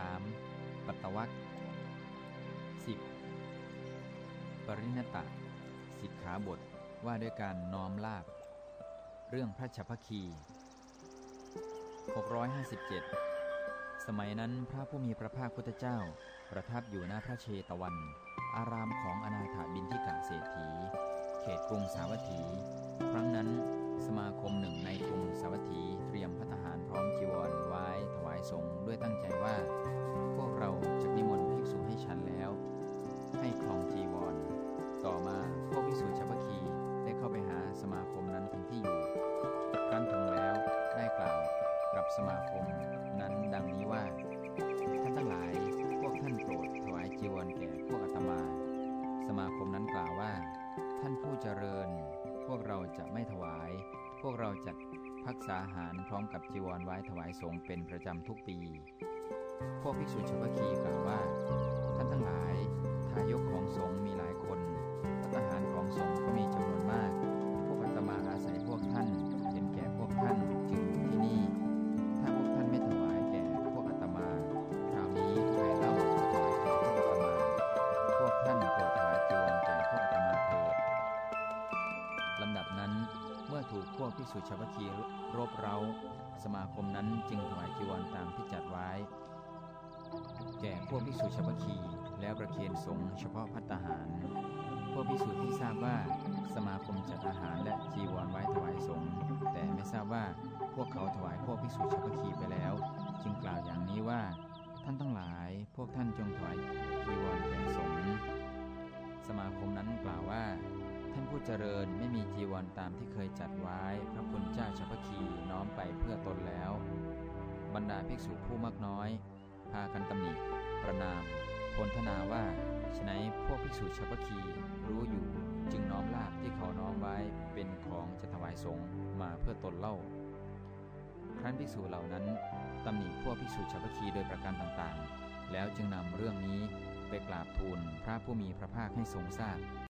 3. ปัตตวัค 10. ปริณตะสิกขาบทว่าด้วยการน้อมลาบ เรื่องพระชัพพคี 657 สมัยนั้นพระผู้มีพระภาคพุทธเจ้า ประทับอยู่หน้าพระเชตวัน อารามของอนาถาบินทิกะเศรษฐี เขตกรุงสาวัตถี ครั้งนั้นสมาคมหนึ่งในกรุงสาวัตถี สมาคมนั้นกล่าวว่า ท่านผู้เจริญ พวกเราจะไม่ถวาย พวกเราจัดพักษาหารพร้อมกับจีวรไว้ถวายสงฆ์เป็นประจำทุกปี พวกภิกษุชาวพคีกล่าวว่า เมื่อถูกพวกภิกษุชาวพคีรบเร้า สมาคมนั้นจึงถวายจีวรตามที่จัดไว้ แก่พวกภิกษุชาวพคีแล้วประเคนสงฆ์เฉพาะพัตตาหาร พวกภิกษุที่ทราบว่าสมาคมจัดอาหารและจีวรไว้ถวายสงฆ์แต่ไม่ทราบว่าพวกเขาถวายพวกภิกษุชาวพคีไปแล้ว จึงกล่าวอย่างนี้ว่า ท่านทั้งหลายพวกท่านจงถวายจีวรแก่สงฆ์สมาคมนั้น เจริญไม่มีจีวรตามที่เคยจัดไว้ พระคุณเจ้าชาวพคีน้อมไปเพื่อตนแล้ว บรรดาภิกษุผู้มากน้อย พากันตำหนิ ประนามพลทนาว่าฉนัยพวกภิกษุชาวพคีรู้อยู่จึงน้อมลาบที่เขาน้อมไว้เป็นของจะถวายสงฆ์มาเพื่อตนเล่า ครั้นภิกษุเหล่านั้นตำหนิพวกภิกษุชาวพคีโดยประการต่างๆ แล้วจึงนำเรื่องนี้ไปกราบทูลพระผู้มีพระภาคให้ทรงทราบ